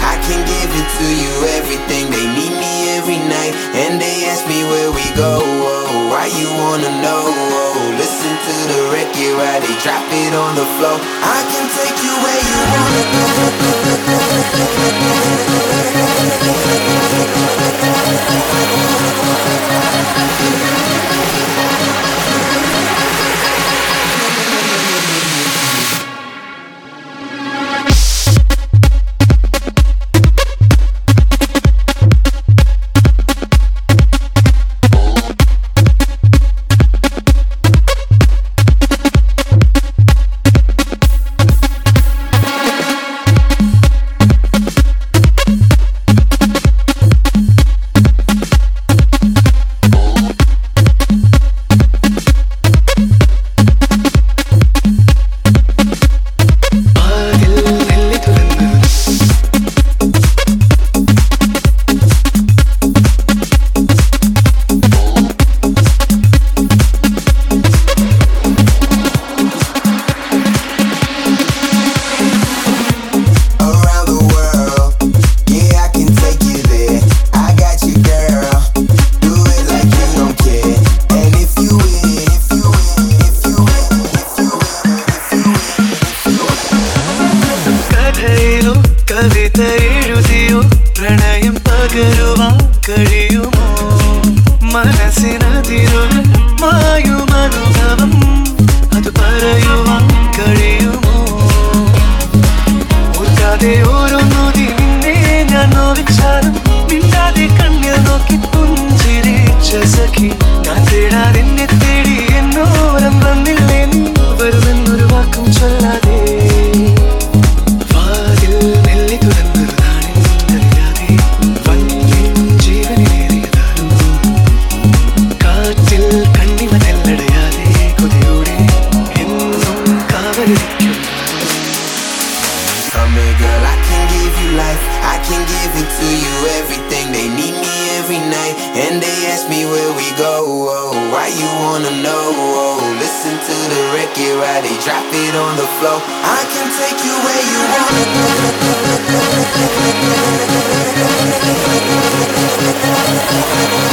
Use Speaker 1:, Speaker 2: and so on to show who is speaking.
Speaker 1: I can give it to you everything. They need me every night and they ask me where we go. Oh, why you wanna know? Oh, listen to the record while they drop it on the floor. I can take you where you wanna go.
Speaker 2: കഥയോ കവിത എഴുതിയോ? പ്രണയം പകരുവാൻ കഴിയുമോ? മനസ്സിനതിരുൾ മായുമനുഭവം അത് പറയുവാൻ കഴിയുമോ? ഓർക്കാതെ ഓരോ നൊതി നിന്നെ ഞാൻ നോവിച്ചാലും മിണ്ടാതെ കണ്ണിൽ നോക്കി പുഞ്ചിരിച്ച സഖി
Speaker 1: body, drop it on the floor. I can take you where you wanna go. go